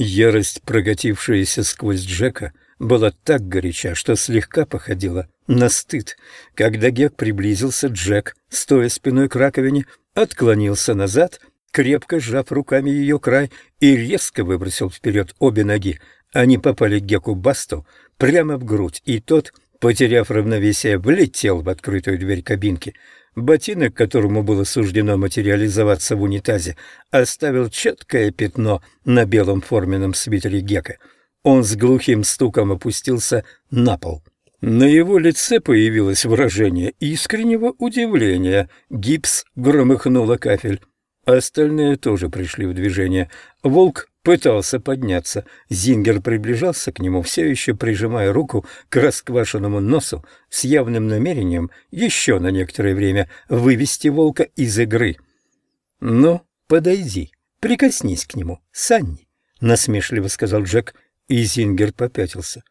Ярость, прокатившаяся сквозь Джека, была так горяча, что слегка походила на стыд. Когда Гек приблизился, Джек, стоя спиной к раковине, отклонился назад, крепко сжав руками ее край, и резко выбросил вперед обе ноги. Они попали Геку Басту прямо в грудь, и тот, потеряв равновесие, влетел в открытую дверь кабинки. Ботинок, которому было суждено материализоваться в унитазе, оставил четкое пятно на белом форменном свитере Гека. Он с глухим стуком опустился на пол. На его лице появилось выражение искреннего удивления. Гипс громыхнула кафель. Остальные тоже пришли в движение. Волк пытался подняться. Зингер приближался к нему, все еще прижимая руку к расквашенному носу с явным намерением еще на некоторое время вывести волка из игры. «Ну, подойди, прикоснись к нему, Санни», — насмешливо сказал Джек, и Зингер попятился.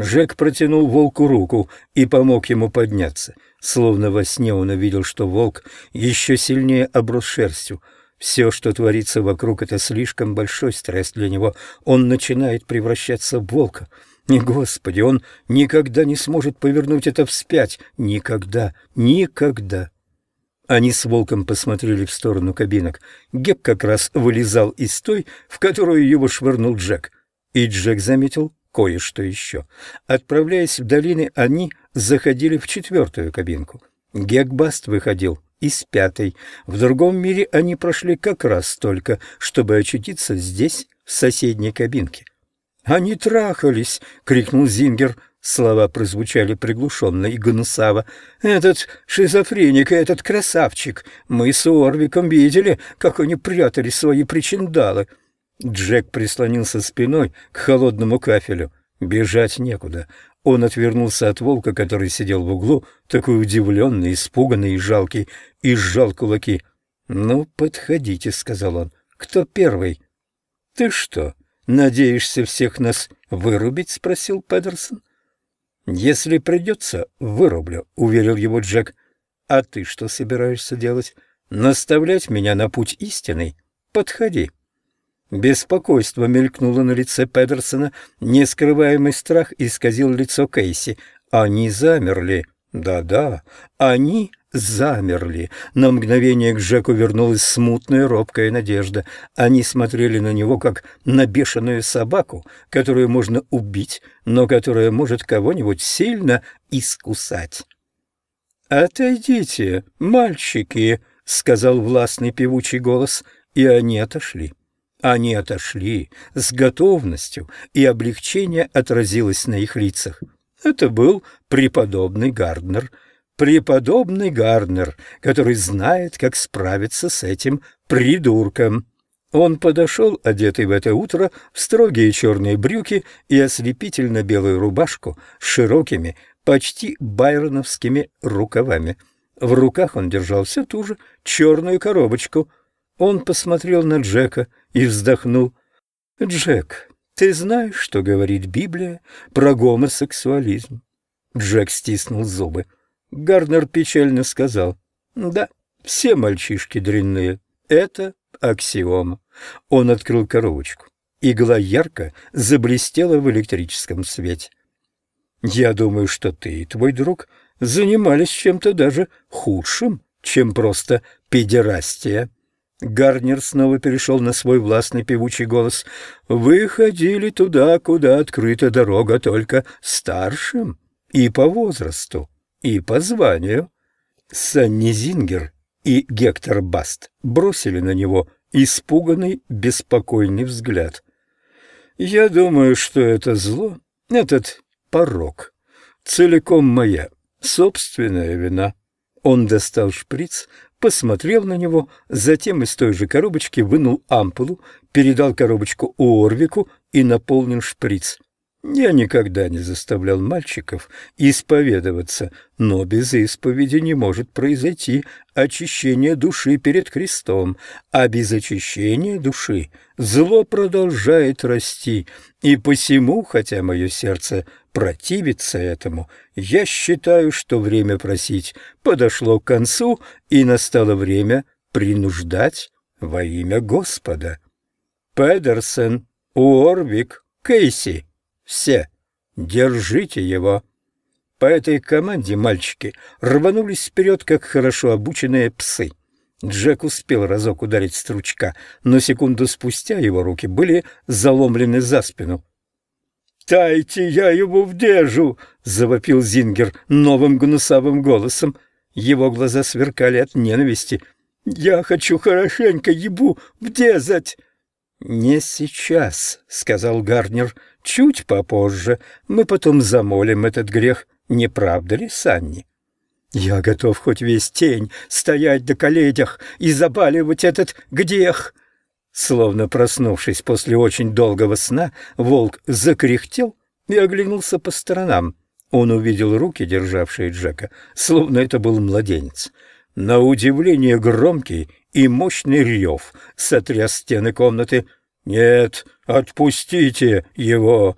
Джек протянул волку руку и помог ему подняться. Словно во сне он увидел, что волк еще сильнее оброс шерстью — все, что творится вокруг, это слишком большой стресс для него. Он начинает превращаться в волка. И, Господи, он никогда не сможет повернуть это вспять. Никогда, никогда. Они с волком посмотрели в сторону кабинок. Гек как раз вылезал из той, в которую его швырнул Джек. И Джек заметил кое-что еще. Отправляясь в долины, они заходили в четвертую кабинку. Гекбаст выходил из пятой. В другом мире они прошли как раз столько, чтобы очутиться здесь, в соседней кабинке. «Они трахались!» — крикнул Зингер. Слова прозвучали приглушенно и гнусаво. «Этот шизофреник и этот красавчик! Мы с Орвиком видели, как они прятали свои причиндалы!» Джек прислонился спиной к холодному кафелю. Бежать некуда. Он отвернулся от волка, который сидел в углу, такой удивленный, испуганный и жалкий, и сжал кулаки. «Ну, подходите», — сказал он. «Кто первый?» «Ты что, надеешься всех нас вырубить?» — спросил Педерсон. «Если придется, вырублю», — уверил его Джек. «А ты что собираешься делать? Наставлять меня на путь истинный? Подходи». Беспокойство мелькнуло на лице Педерсона, нескрываемый страх исказил лицо Кейси. Они замерли. Да-да, они замерли. На мгновение к Джеку вернулась смутная робкая надежда. Они смотрели на него, как на бешеную собаку, которую можно убить, но которая может кого-нибудь сильно искусать. «Отойдите, мальчики!» — сказал властный певучий голос, и они отошли. Они отошли с готовностью, и облегчение отразилось на их лицах. Это был преподобный Гарднер, преподобный Гарднер, который знает, как справиться с этим придурком. Он подошел, одетый в это утро, в строгие черные брюки и ослепительно белую рубашку с широкими, почти байроновскими рукавами. В руках он держал все ту же черную коробочку. Он посмотрел на Джека и вздохнул. «Джек, ты знаешь, что говорит Библия про гомосексуализм?» Джек стиснул зубы. Гарнер печально сказал. «Да, все мальчишки дрянные. Это аксиома». Он открыл коробочку. Игла ярко заблестела в электрическом свете. «Я думаю, что ты и твой друг занимались чем-то даже худшим, чем просто педерастия». Гарнер снова перешел на свой властный певучий голос. «Вы ходили туда, куда открыта дорога только старшим, и по возрасту, и по званию». Санни Зингер и Гектор Баст бросили на него испуганный, беспокойный взгляд. «Я думаю, что это зло, этот порог, целиком моя собственная вина». Он достал шприц, посмотрел на него, затем из той же коробочки вынул ампулу, передал коробочку Орвику и наполнил шприц. Я никогда не заставлял мальчиков исповедоваться, но без исповеди не может произойти очищение души перед крестом, а без очищения души зло продолжает расти, и посему, хотя мое сердце противится этому, я считаю, что время просить подошло к концу, и настало время принуждать во имя Господа. Педерсон Уорвик, Кейси, все, держите его». По этой команде мальчики рванулись вперед, как хорошо обученные псы. Джек успел разок ударить стручка, но секунду спустя его руки были заломлены за спину. «Дайте я его вдержу!» — завопил Зингер новым гнусавым голосом. Его глаза сверкали от ненависти. «Я хочу хорошенько ебу вдезать!» «Не сейчас», — сказал Гарнер, — «чуть попозже. Мы потом замолим этот грех. Не правда ли, Санни?» «Я готов хоть весь тень стоять до коледях и забаливать этот грех!» Словно проснувшись после очень долгого сна, волк закряхтел и оглянулся по сторонам. Он увидел руки, державшие Джека, словно это был младенец. На удивление громкий и мощный рев сотряс стены комнаты. «Нет, отпустите его!»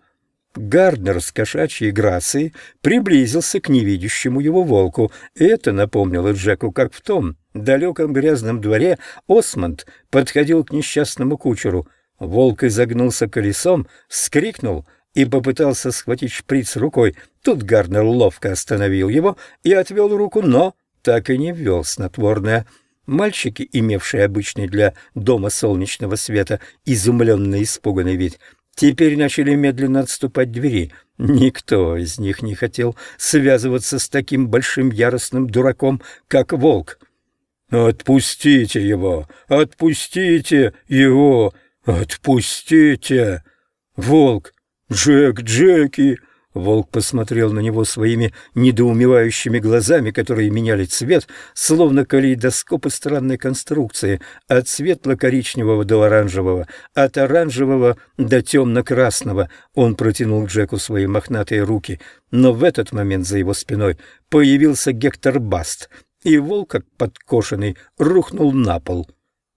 Гарднер с кошачьей грацией приблизился к невидящему его волку. Это напомнило Джеку, как в том далеком грязном дворе Осмонд подходил к несчастному кучеру. Волк изогнулся колесом, вскрикнул и попытался схватить шприц рукой. Тут Гарднер ловко остановил его и отвел руку, но так и не ввел снотворное. Мальчики, имевшие обычный для дома солнечного света изумленно испуганный вид, — теперь начали медленно отступать двери. Никто из них не хотел связываться с таким большим яростным дураком, как волк. «Отпустите его! Отпустите его! Отпустите!» «Волк! Джек, Джеки!» Волк посмотрел на него своими недоумевающими глазами, которые меняли цвет, словно калейдоскопы странной конструкции, от светло-коричневого до оранжевого, от оранжевого до темно-красного. Он протянул Джеку свои мохнатые руки, но в этот момент за его спиной появился Гектор Баст, и волк, как подкошенный, рухнул на пол.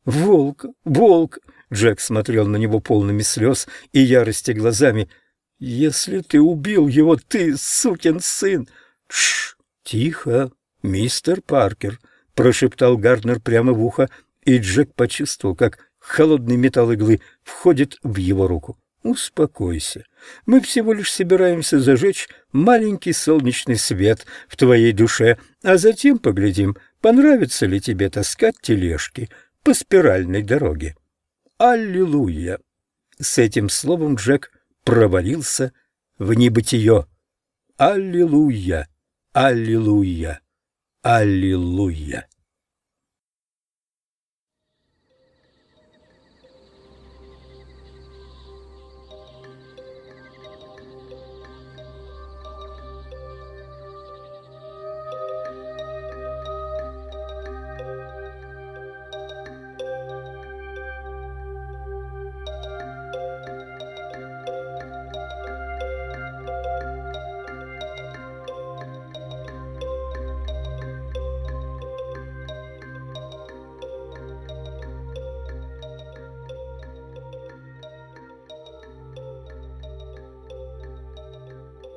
«Волк! Волк!» Джек смотрел на него полными слез и ярости глазами – если ты убил его, ты сукин сын. Тш, тихо, мистер Паркер, прошептал Гарднер прямо в ухо, и Джек почувствовал, как холодный металл иглы входит в его руку. Успокойся. Мы всего лишь собираемся зажечь маленький солнечный свет в твоей душе, а затем поглядим, понравится ли тебе таскать тележки по спиральной дороге. Аллилуйя! С этим словом Джек провалился в небытие. Аллилуйя! Аллилуйя! Аллилуйя!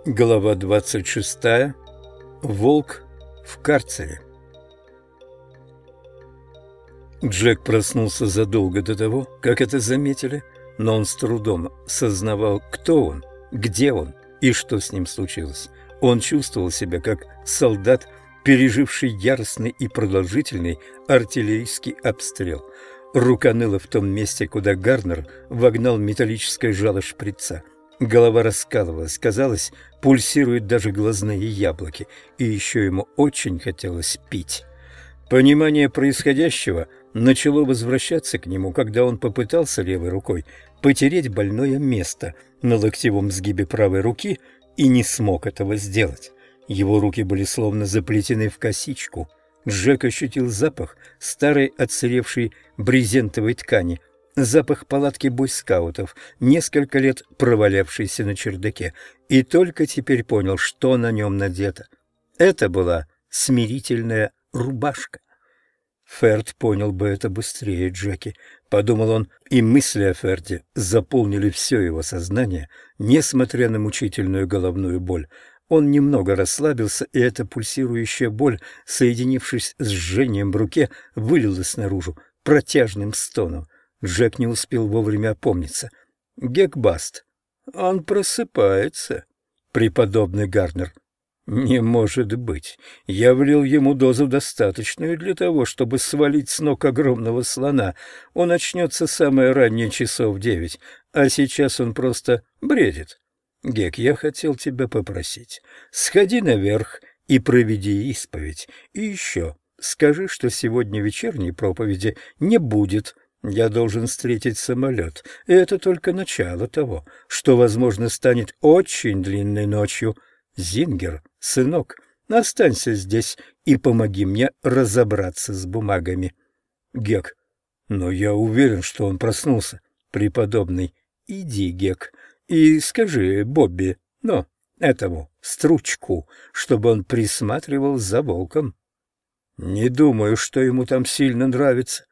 Глава 26. Волк в карцере. Джек проснулся задолго до того, как это заметили, но он с трудом сознавал, кто он, где он и что с ним случилось. Он чувствовал себя как солдат, переживший яростный и продолжительный артиллерийский обстрел. Рука ныла в том месте, куда Гарнер вогнал металлическое жало шприца – Голова раскалывалась, казалось, пульсируют даже глазные яблоки, и еще ему очень хотелось пить. Понимание происходящего начало возвращаться к нему, когда он попытался левой рукой потереть больное место на локтевом сгибе правой руки и не смог этого сделать. Его руки были словно заплетены в косичку. Джек ощутил запах старой отсыревшей брезентовой ткани – запах палатки бойскаутов, несколько лет провалявшийся на чердаке, и только теперь понял, что на нем надето. Это была смирительная рубашка. Ферд понял бы это быстрее Джеки, подумал он, и мысли о Ферде заполнили все его сознание, несмотря на мучительную головную боль. Он немного расслабился, и эта пульсирующая боль, соединившись с жжением в руке, вылилась наружу протяжным стоном. Джек не успел вовремя опомниться. Гекбаст. Он просыпается, преподобный Гарнер. Не может быть. Я влил ему дозу достаточную для того, чтобы свалить с ног огромного слона. Он очнется самое раннее часов девять, а сейчас он просто бредит. Гек, я хотел тебя попросить. Сходи наверх и проведи исповедь. И еще скажи, что сегодня вечерней проповеди не будет. Я должен встретить самолет. И это только начало того, что, возможно, станет очень длинной ночью. Зингер, сынок, останься здесь и помоги мне разобраться с бумагами. Гек, но я уверен, что он проснулся. Преподобный, иди, Гек, и скажи Бобби, но этому стручку, чтобы он присматривал за волком. Не думаю, что ему там сильно нравится.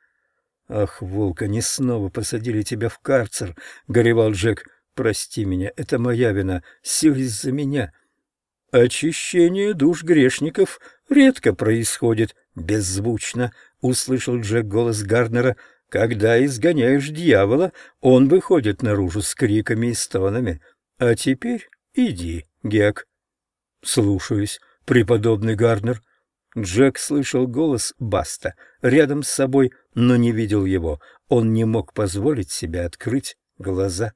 Ах, волк, они снова посадили тебя в карцер, горевал Джек. Прости меня, это моя вина, все из-за меня. Очищение душ грешников редко происходит беззвучно, услышал Джек голос Гарднера. Когда изгоняешь дьявола, он выходит наружу с криками и стонами. А теперь иди, Гек. Слушаюсь, преподобный Гарднер. Джек слышал голос Баста рядом с собой, но не видел его. Он не мог позволить себе открыть глаза.